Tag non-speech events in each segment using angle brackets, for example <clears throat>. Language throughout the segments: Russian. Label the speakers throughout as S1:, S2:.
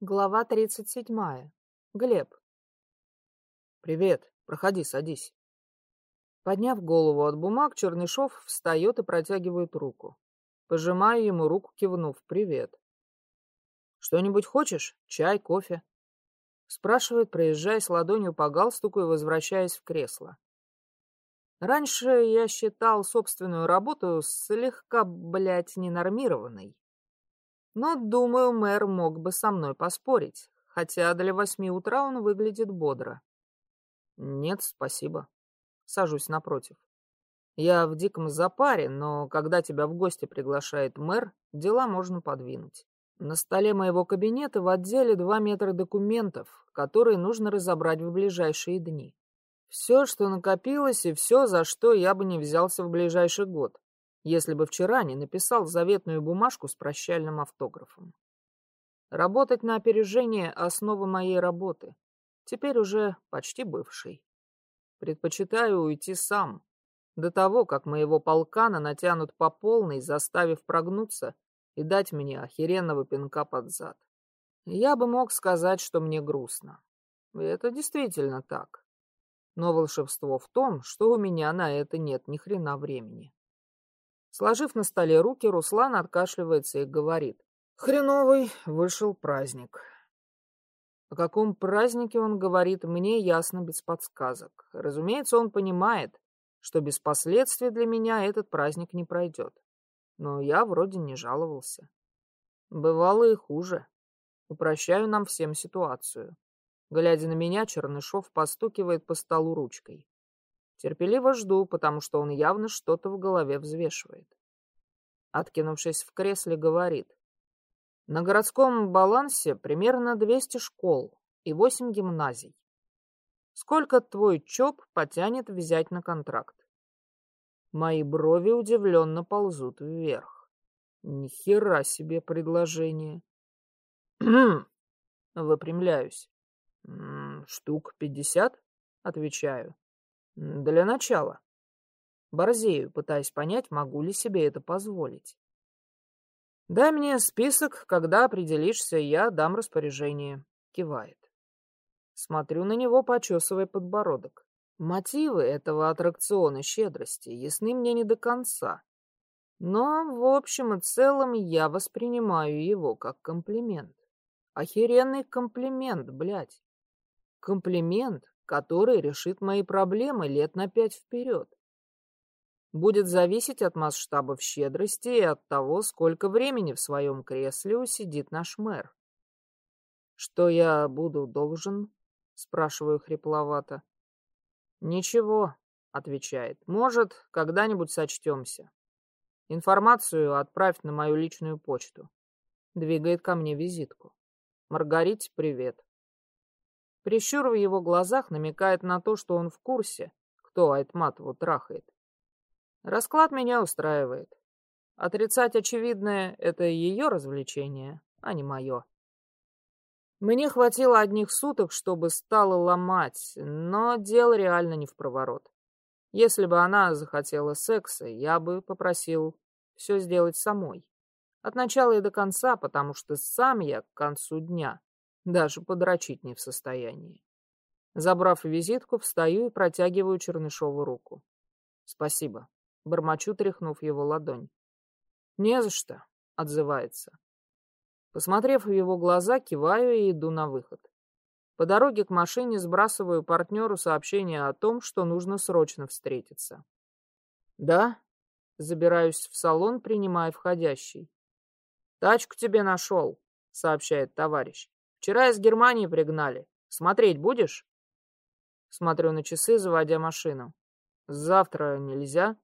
S1: Глава 37. Глеб.
S2: «Привет. Проходи, садись».
S1: Подняв голову от бумаг, Чернышов встает и протягивает руку. Пожимаю ему руку, кивнув «Привет».
S2: «Что-нибудь хочешь? Чай, кофе?»
S1: Спрашивает, проезжаясь ладонью по галстуку и возвращаясь в кресло. Раньше я считал собственную работу слегка, блядь, ненормированной. Но, думаю, мэр мог бы со мной поспорить, хотя для восьми утра он выглядит бодро.
S2: Нет, спасибо.
S1: Сажусь напротив. Я в диком запаре, но когда тебя в гости приглашает мэр, дела можно подвинуть. На столе моего кабинета в отделе два метра документов, которые нужно разобрать в ближайшие дни. Все, что накопилось, и все, за что я бы не взялся в ближайший год если бы вчера не написал заветную бумажку с прощальным автографом. Работать на опережение — основа моей работы, теперь уже почти бывшей. Предпочитаю уйти сам, до того, как моего полкана натянут по полной, заставив прогнуться и дать мне охеренного пинка под зад. Я бы мог сказать, что мне грустно. И это действительно так. Но волшебство в том, что у меня на это нет ни хрена времени. Сложив на столе руки, Руслан откашливается и говорит. Хреновый вышел праздник. О каком празднике он говорит, мне ясно без подсказок. Разумеется, он понимает, что без последствий для меня этот праздник не пройдет. Но я вроде не жаловался. Бывало и хуже. Упрощаю нам всем ситуацию. Глядя на меня, Чернышов постукивает по столу ручкой. Терпеливо жду, потому что он явно что-то в голове взвешивает. Откинувшись в кресле, говорит. На городском балансе примерно 200 школ и 8 гимназий. Сколько твой ЧОП потянет взять на контракт? Мои брови удивленно ползут вверх. Ни хера себе предложение. <clears throat> Выпрямляюсь. Штук пятьдесят? Отвечаю. Для начала. Борзею, пытаясь понять, могу ли себе это позволить. Дай мне список, когда определишься, я дам распоряжение. Кивает. Смотрю на него, почесывая подбородок. Мотивы этого аттракциона щедрости ясны мне не до конца. Но, в общем и целом, я воспринимаю его как комплимент. Охеренный комплимент, блядь. Комплимент, который решит мои проблемы лет на пять вперед. Будет зависеть от масштабов щедрости и от того, сколько времени в своем кресле усидит наш мэр. «Что я буду должен?» — спрашиваю хрипловато. «Ничего», — отвечает. «Может, когда-нибудь сочтемся. Информацию отправь на мою личную почту». Двигает ко мне визитку. «Маргарите, привет. Прищур в его глазах намекает на то, что он в курсе, кто Айтматову трахает. Расклад меня устраивает. Отрицать очевидное — это ее развлечение, а не мое. Мне хватило одних суток, чтобы стало ломать, но дело реально не в проворот. Если бы она захотела секса, я бы попросил все сделать самой. От начала и до конца, потому что сам я к концу дня даже подрочить не в состоянии. Забрав визитку, встаю и протягиваю Чернышову руку. Спасибо. Бормочу, тряхнув его ладонь. Не за что, отзывается. Посмотрев в его глаза, киваю и иду на выход. По дороге к машине сбрасываю партнеру сообщение о том, что нужно срочно встретиться. «Да?» Забираюсь в салон, принимая входящий. «Тачку тебе нашел», — сообщает товарищ. Вчера из Германии пригнали. Смотреть будешь? Смотрю на часы, заводя машину. Завтра нельзя?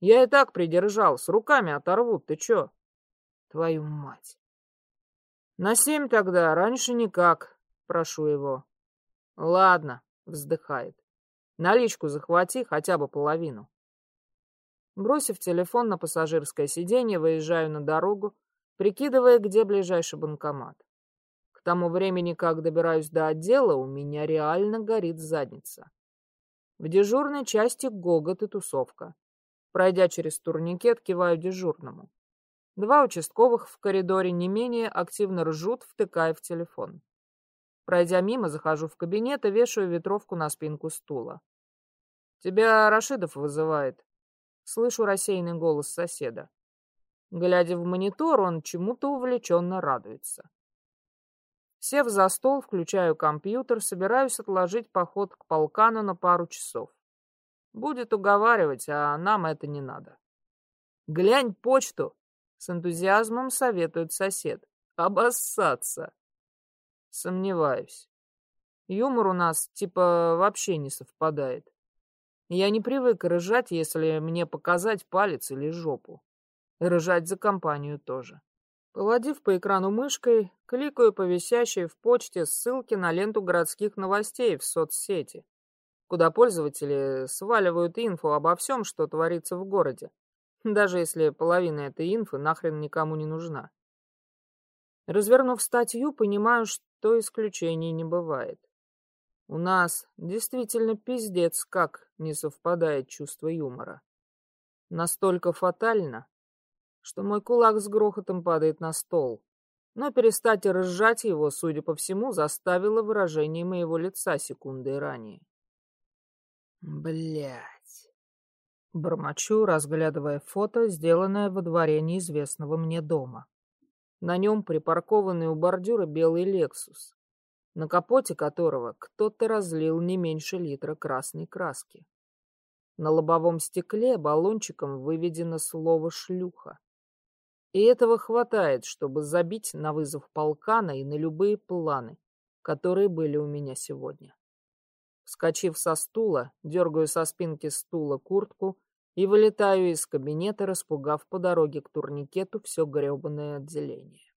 S1: Я и так придержал, с руками оторвут, ты чё? Твою мать. На семь тогда, раньше никак, прошу его. Ладно, вздыхает. Наличку захвати, хотя бы половину. Бросив телефон на пассажирское сиденье, выезжаю на дорогу, прикидывая, где ближайший банкомат. Тому времени, как добираюсь до отдела, у меня реально горит задница. В дежурной части гогот и тусовка. Пройдя через турникет, киваю дежурному. Два участковых в коридоре не менее активно ржут, втыкая в телефон. Пройдя мимо, захожу в кабинет и вешаю ветровку на спинку стула. «Тебя Рашидов вызывает». Слышу рассеянный голос соседа. Глядя в монитор, он чему-то увлеченно радуется. Сев за стол, включаю компьютер, собираюсь отложить поход к полкану на пару часов. Будет уговаривать, а нам это не надо. «Глянь почту!» — с энтузиазмом советует сосед. «Обоссаться!» Сомневаюсь. Юмор у нас типа вообще не совпадает. Я не привык рыжать, если мне показать палец или жопу. рыжать за компанию тоже. Поводив по экрану мышкой, кликаю по висящей в почте ссылке на ленту городских новостей в соцсети, куда пользователи сваливают инфу обо всем, что творится в городе, даже если половина этой инфы нахрен никому не нужна. Развернув статью, понимаю, что исключений не бывает. У нас действительно пиздец как не совпадает чувство юмора. Настолько фатально, что мой кулак с грохотом падает на стол. Но перестать разжать его, судя по всему, заставило выражение моего лица секундой ранее. Блять. Бормочу, разглядывая фото, сделанное во дворе неизвестного мне дома. На нем припаркованный у бордюра белый «Лексус», на капоте которого кто-то разлил не меньше литра красной краски. На лобовом стекле баллончиком выведено слово «шлюха». И этого хватает, чтобы забить на вызов полкана и на любые планы, которые были у меня сегодня. Вскочив со стула, дергаю со спинки стула куртку и вылетаю из кабинета, распугав по дороге к турникету все гребаное отделение.